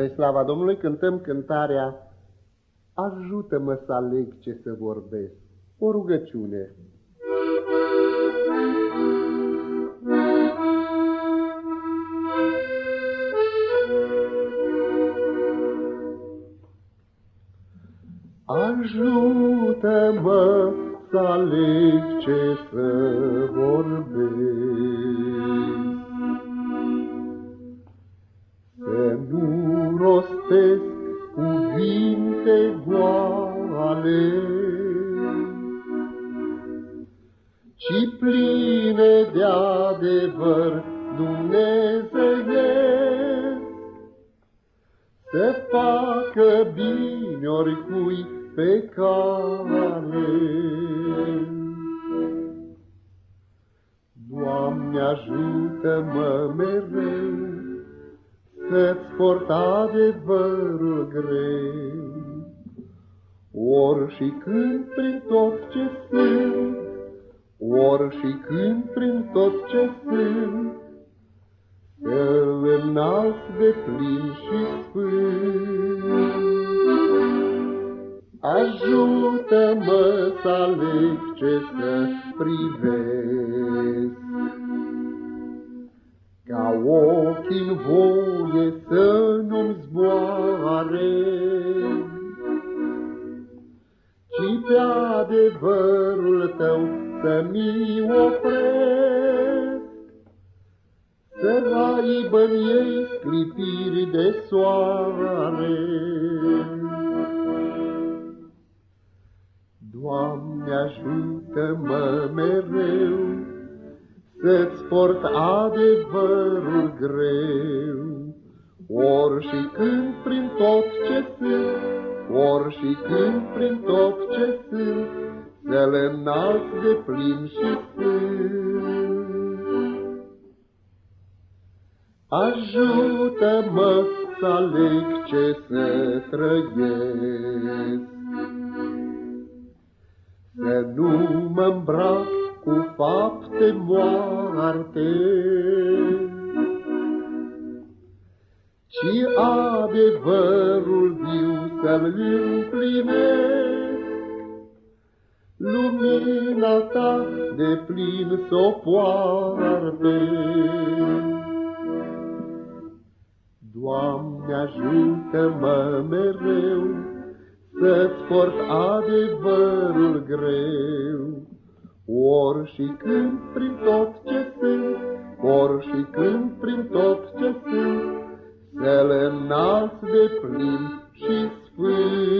Spre slava Domnului cântăm cântarea Ajută-mă să aleg ce să vorbesc. O rugăciune. Ajută-mă să aleg ce să vorbesc. Rostesc cuvinte goale, ci pline de adevăr Dumnezeiesc, să facă bine oricui pe cale. Doamne, ajută-mă mereu, să-ți port adevărul greu. Ori și când prin tot ce sunt, ori și când prin tot ce sunt, Să-l înalți de plin și sfânt. Ajută-mă să aleg ce să privesc, ca ochii în voie să nu-mi zboare, Ci pe adevărul tău să mi opresc, Să aibă în ei clipiri de soare. Doamne, ajută-mă mereu, să-ți port adevărul greu. Ori și când prin tot ce sunt, ori și când prin tot ce sunt, să le înalți de plin și sfânt. Ajută-mă să aleg ce să trăiesc, să nu mă îmbrac cu fapte moarte, ci adevărul viu să-l împlinesc. Lumina ta de plin s-o poarte. Doamne, ajută-mă mereu să-ți port adevărul greu, Cor și cânt prin tot ce sunt, Cor și cânt prin tot ce sunt, Să-L de plin și sfânt.